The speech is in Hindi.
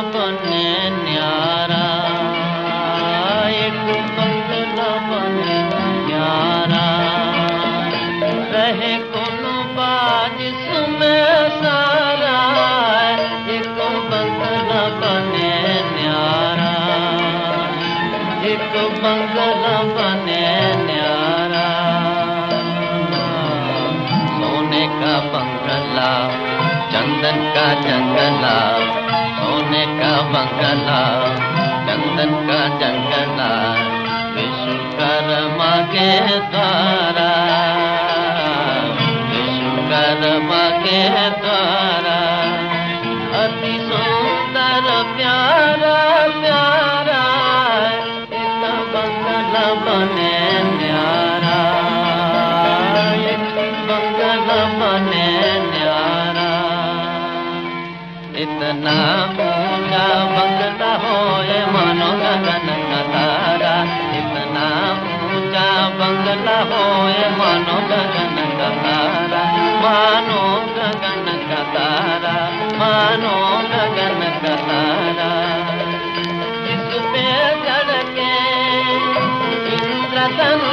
बने एक बंगला बने न्यारा। रहे कोनो सारा। एक बंगला बने न्यारा। एक बंगला बने न्यारा। सोने का बंगला, चंदन का जंगला। का बंगला चंदन का जंगला विश्वकर्मा के द्वारा। विश्वकर्मा के द्वारा, अति सुंदर, प्यारा प्यारा एक बने न्यारा। बंगला बने न्यारा। इतना बंगला होए मानो गगन का तारा मानो गगन का तारा मानो गगन का तारा इस पे चढ़ के इंद्रधनुष